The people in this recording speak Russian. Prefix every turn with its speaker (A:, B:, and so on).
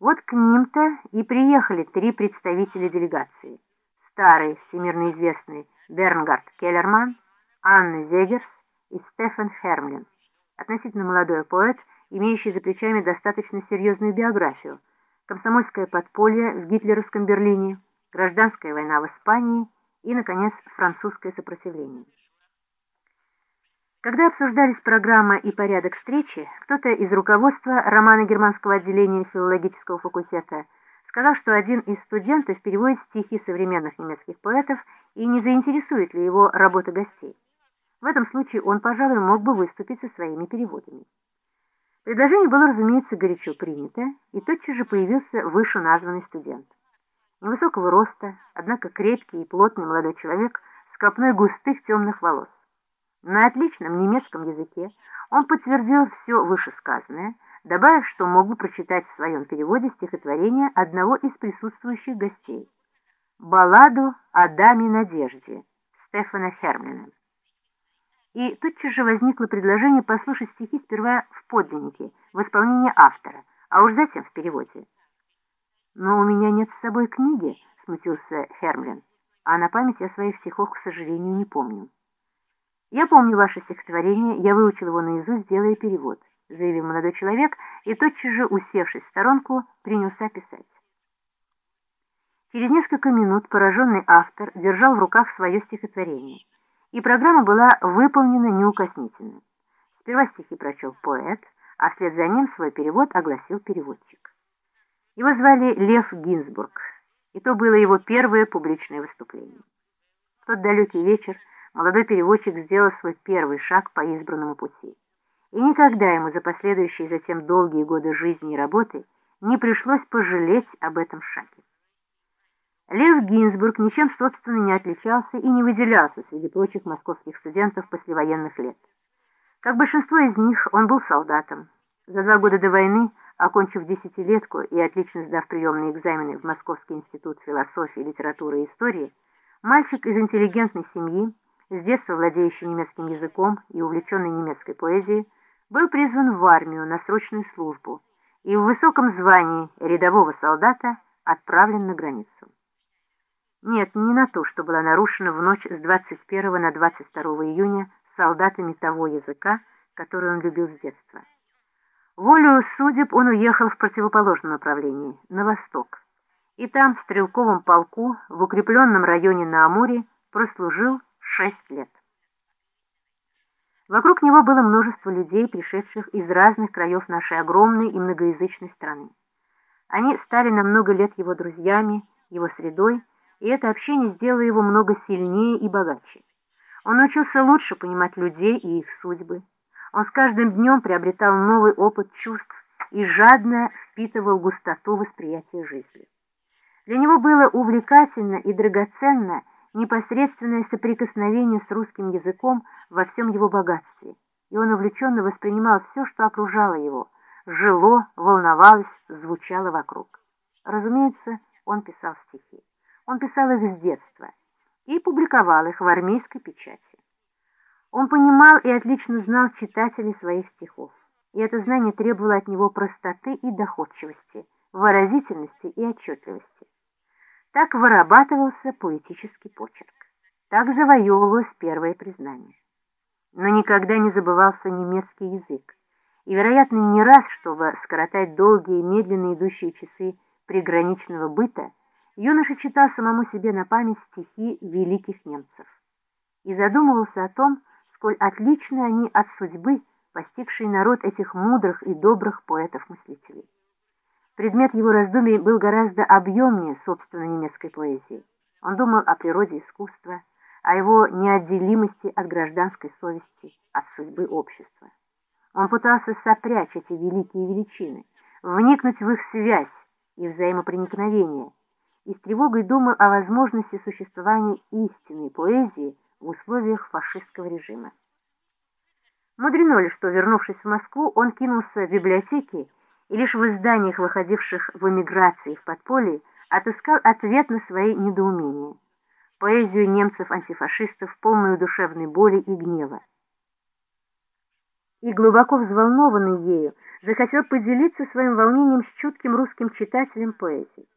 A: Вот к ним-то и приехали три представителя делегации. Старый, всемирно известный Бернгард Келлерман, Анна Зегерс и Стефан Хермлин, относительно молодой поэт, имеющий за плечами достаточно серьезную биографию, комсомольское подполье в гитлеровском Берлине, гражданская война в Испании и, наконец, французское сопротивление. Когда обсуждались программа и порядок встречи, кто-то из руководства романо-германского отделения филологического факультета сказал, что один из студентов переводит стихи современных немецких поэтов и не заинтересует ли его работа гостей. В этом случае он, пожалуй, мог бы выступить со своими переводами. Предложение было, разумеется, горячо принято, и тотчас же появился вышеназванный студент. Невысокого роста, однако крепкий и плотный молодой человек с копной густых темных волос. На отличном немецком языке он подтвердил все вышесказанное, добавив, что мог бы прочитать в своем переводе стихотворение одного из присутствующих гостей. «Балладу о даме Надежде» Стефана Хермлина. И тотчас же возникло предложение послушать стихи сперва в подлиннике, в исполнении автора, а уж затем в переводе. «Но у меня нет с собой книги», — смутился Хермлин, «а на память о своих стихах, к сожалению, не помню». «Я помню ваше стихотворение, я выучил его наизусть, делая перевод», заявил молодой человек и тотчас же, усевшись в сторонку, принялся писать. Через несколько минут пораженный автор держал в руках свое стихотворение, и программа была выполнена неукоснительно. Сперва стихи прочел поэт, а вслед за ним свой перевод огласил переводчик. Его звали Лев Гинзбург, и то было его первое публичное выступление. В тот далекий вечер молодой переводчик сделал свой первый шаг по избранному пути. И никогда ему за последующие затем долгие годы жизни и работы не пришлось пожалеть об этом шаге. Лев Гинзбург ничем собственно не отличался и не выделялся среди прочих московских студентов послевоенных лет. Как большинство из них, он был солдатом. За два года до войны, окончив десятилетку и отлично сдав приемные экзамены в Московский институт философии, литературы и истории, мальчик из интеллигентной семьи, с детства владеющий немецким языком и увлеченный немецкой поэзией, был призван в армию на срочную службу и в высоком звании рядового солдата отправлен на границу. Нет, не на то, что была нарушена в ночь с 21 на 22 июня солдатами того языка, который он любил с детства. Волю судеб он уехал в противоположном направлении, на восток, и там в стрелковом полку в укрепленном районе на Амуре прослужил шесть лет. Вокруг него было множество людей, пришедших из разных краев нашей огромной и многоязычной страны. Они стали на много лет его друзьями, его средой, и это общение сделало его много сильнее и богаче. Он научился лучше понимать людей и их судьбы. Он с каждым днем приобретал новый опыт чувств и жадно впитывал густоту восприятия жизни. Для него было увлекательно и драгоценно непосредственное соприкосновение с русским языком во всем его богатстве, и он увлеченно воспринимал все, что окружало его, жило, волновалось, звучало вокруг. Разумеется, он писал стихи. Он писал их с детства и публиковал их в армейской печати. Он понимал и отлично знал читателей своих стихов, и это знание требовало от него простоты и доходчивости, выразительности и отчетливости. Так вырабатывался поэтический почерк. Так завоевывалось первое признание. Но никогда не забывался немецкий язык. И, вероятно, не раз, чтобы скоротать долгие, медленно идущие часы приграничного быта, юноша читал самому себе на память стихи великих немцев. И задумывался о том, сколь отличны они от судьбы, постигшей народ этих мудрых и добрых поэтов-мыслителей. Предмет его раздумий был гораздо объемнее собственной немецкой поэзии. Он думал о природе искусства, о его неотделимости от гражданской совести, от судьбы общества. Он пытался сопрячь эти великие величины, вникнуть в их связь и взаимопроникновение, и с тревогой думал о возможности существования истинной поэзии в условиях фашистского режима. Мудрено ли, что, вернувшись в Москву, он кинулся в библиотеки и лишь в изданиях, выходивших в эмиграции в подполье, отыскал ответ на свои недоумения. Поэзию немцев-антифашистов, полную душевной боли и гнева. и, глубоко взволнованный ею, захотел поделиться своим волнением с чутким русским читателем поэзии.